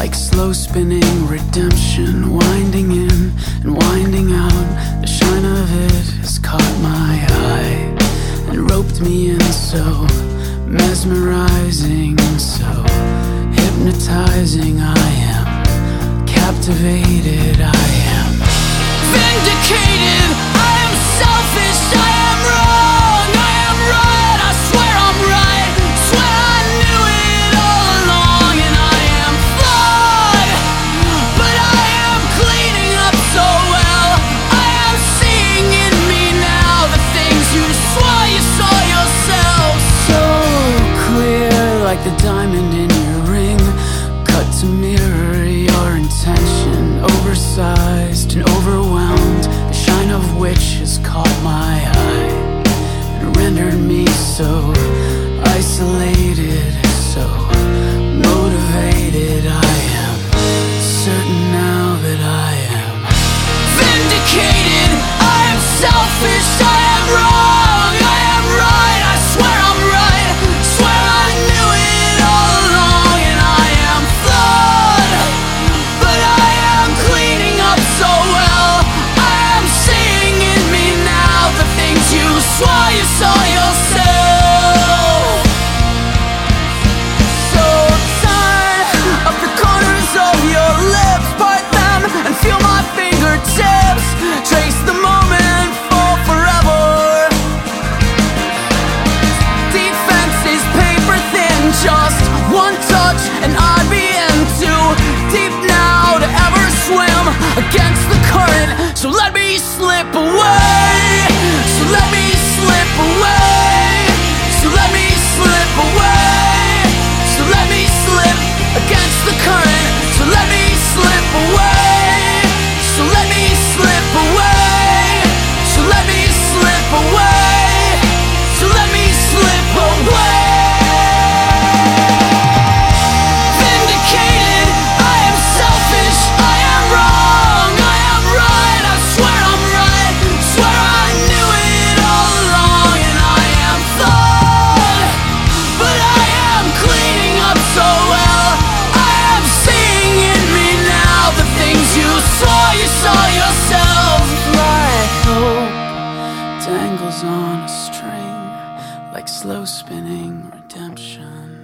Like slow spinning redemption, winding in and winding out. The shine of it has caught my eye and roped me in so mesmerizing, so hypnotizing. I am captivated. like diamond in Chase the moment forever. Defense is paper thin, just one touch and I'd be deep now to ever swim against the current. So let me slip away. dangles on a string like slow spinning redemption.